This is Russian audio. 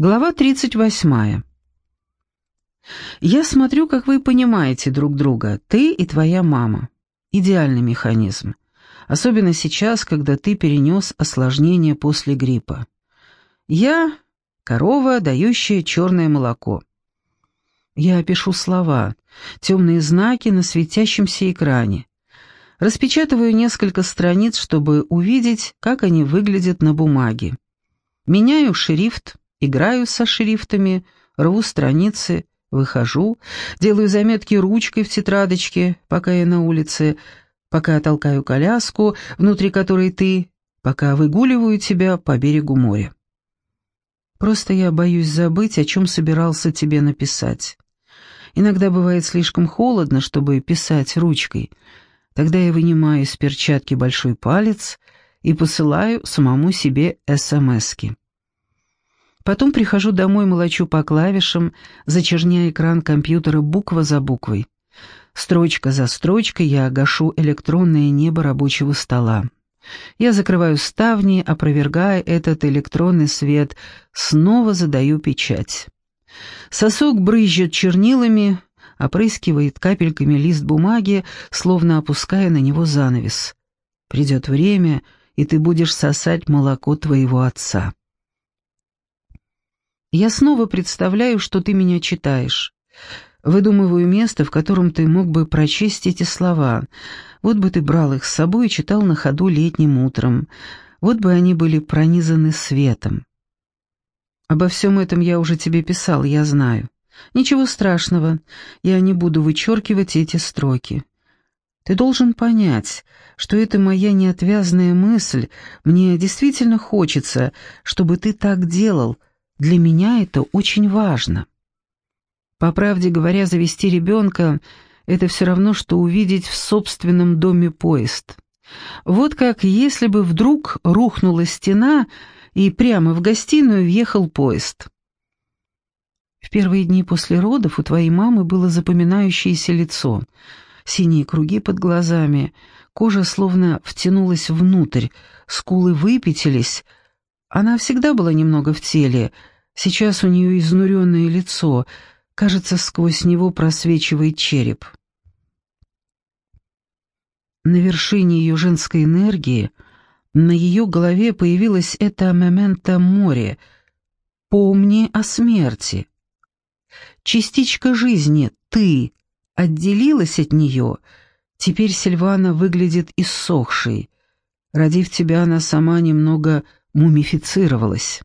Глава 38. Я смотрю, как вы понимаете друг друга, ты и твоя мама. Идеальный механизм. Особенно сейчас, когда ты перенес осложнение после гриппа. Я — корова, дающая черное молоко. Я пишу слова, темные знаки на светящемся экране. Распечатываю несколько страниц, чтобы увидеть, как они выглядят на бумаге. Меняю шрифт, Играю со шрифтами, рву страницы, выхожу, делаю заметки ручкой в тетрадочке, пока я на улице, пока толкаю коляску, внутри которой ты, пока выгуливаю тебя по берегу моря. Просто я боюсь забыть, о чем собирался тебе написать. Иногда бывает слишком холодно, чтобы писать ручкой. Тогда я вынимаю из перчатки большой палец и посылаю самому себе СМСки. Потом прихожу домой, молочу по клавишам, зачерняя экран компьютера буква за буквой. Строчка за строчкой я гашу электронное небо рабочего стола. Я закрываю ставни, опровергая этот электронный свет, снова задаю печать. Сосок брызжет чернилами, опрыскивает капельками лист бумаги, словно опуская на него занавес. Придет время, и ты будешь сосать молоко твоего отца. Я снова представляю, что ты меня читаешь. Выдумываю место, в котором ты мог бы прочесть эти слова. Вот бы ты брал их с собой и читал на ходу летним утром. Вот бы они были пронизаны светом. Обо всем этом я уже тебе писал, я знаю. Ничего страшного, я не буду вычеркивать эти строки. Ты должен понять, что это моя неотвязная мысль, мне действительно хочется, чтобы ты так делал, для меня это очень важно. По правде говоря, завести ребенка — это все равно, что увидеть в собственном доме поезд. Вот как если бы вдруг рухнула стена, и прямо в гостиную въехал поезд. В первые дни после родов у твоей мамы было запоминающееся лицо, синие круги под глазами, кожа словно втянулась внутрь, скулы выпятились — она всегда была немного в теле. Сейчас у нее изнуренное лицо. Кажется, сквозь него просвечивает череп. На вершине ее женской энергии на ее голове появилось это момента море. «Помни о смерти». Частичка жизни, ты, отделилась от нее. Теперь Сильвана выглядит иссохшей. Родив тебя, она сама немного мумифицировалась.